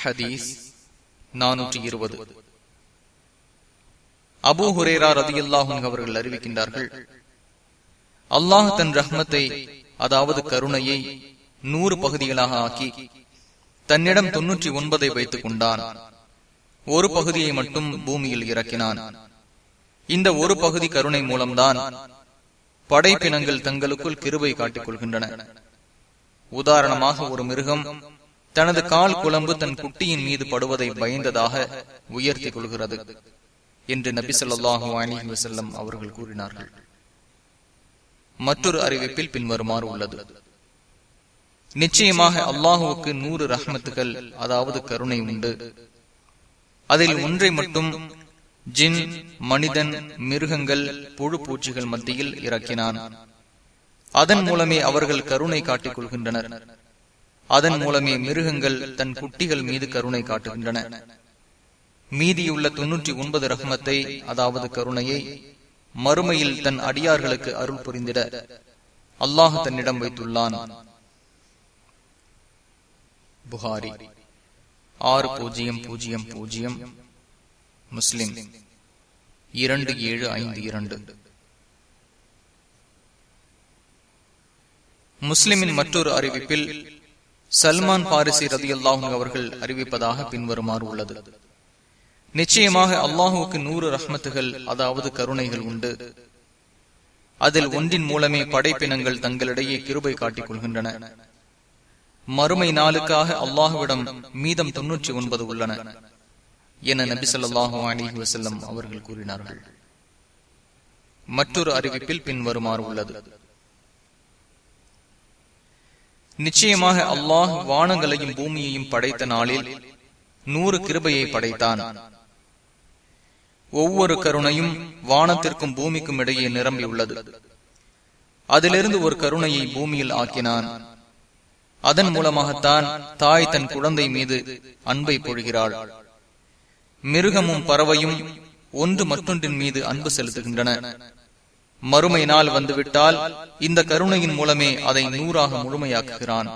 ஹதீஸ் நானூற்றி இருபது. அபு ஹுரேரா ரதியுல்லாஹும் அவர்கள் அறிவிக்கின்றார்கள் அல்லாஹ் தன் ரஹ்மத்தை அதாவது கருணையை நூறு பகுதிகளாக ஆக்கி தன்னிடம் தொன்னூற்றி ஒன்பதை வைத்துக் கொண்டான். ஒரு பகுதியை மட்டும் பூமியில் இறக்கினான். இந்த ஒரு பகுதி கருணை மூலம்தான் படைப்பினங்கள் தங்களுக்குள் கிருவை காட்டிக் கொள்கின்றன. உதாரணமாக ஒரு மிருகம் தனது கால் குழம்பு தன் குட்டியின் மீது படுவதை பயந்ததாக உயர்த்தி கொள்கிறது என்று நபி சொல்லாஹு அலி வசல்லம் அவர்கள் கூறினார்கள். மற்றொரு அறிவிப்பில் பின்வருமாறு உள்ளது. நிச்சயமாக அல்லாஹுவுக்கு நூறு ரஹ்மத்துகள் அதாவது கருணை உண்டு. அதில் ஒன்றை மட்டும் ஜின் மனிதன் மிருகங்கள் புழு பூச்சிகள் மத்தியில் இறக்கினான். அதன் மூலமே அவர்கள் கருணை காட்டிக் கொள்கின்றனர். அதன் மூலமே மிருகங்கள் தன் குட்டிகள் மீது கருணை காட்டுகின்றன. மீதியுள்ள தொன்னூற்றி ஒன்பது ரகமத்தை அதாவது கருணையை மறுமையில் தன் அடியார்களுக்கு அருள் புரிந்திட அல்லாஹ் தன்னிடம் வைத்துள்ளான். புகாரி ஆறு பூஜ்ஜியம் பூஜ்ஜியம் பூஜ்ஜியம் முஸ்லிம் இரண்டு ஏழு ஐந்து இரண்டு. முஸ்லிமின் மற்றொரு அறிவிப்பில் சல்மான் பாரிசி ரதி அல்லாஹூ அவர்கள் அறிவிப்பதாக பின்வருமாறு உள்ளது. நிச்சயமாக அல்லாஹுவுக்கு நூறு ரஹ்மத்துகள் அதாவது கருணைகள் உண்டு. அதில் ஒன்றின் மூலமே படைப்பினங்கள் தங்களிடையே கிருபை காட்டிக் கொள்கின்றன. மறுமை நாளுக்காக அல்லாஹுவிடம் மீதம் தொன்னூற்றி ஒன்பது உள்ளன என நபி சொல்லாஹு அலி வசல்லம் அவர்கள் கூறினார்கள். மற்றொரு அறிவிப்பில் பின்வருமாறு உள்ளது. நிச்சயமாக அல்லாஹ் வானங்களையும் பூமியையும் படைத்த நாளில் நூறு கிருபையை படைத்தான். ஒவ்வொரு கருணையும் வானத்திற்கும் பூமிக்கும் இடையே நிரம்பியுள்ளது அதிலிருந்து ஒரு கருணையை பூமியில் ஆக்கினான். அதன் மூலமாகத்தான் தாய் தன் குழந்தை மீது அன்பை பொழுகிறாள். மிருகமும் பறவையும் ஒன்று மற்றொன்றின் மீது அன்பு செலுத்துகின்றன. மறுமை நாள் வந்துவிட்டால் இந்த கருணையின் மூலமே அதை நூறாக முழுமையாக்குகிறான்.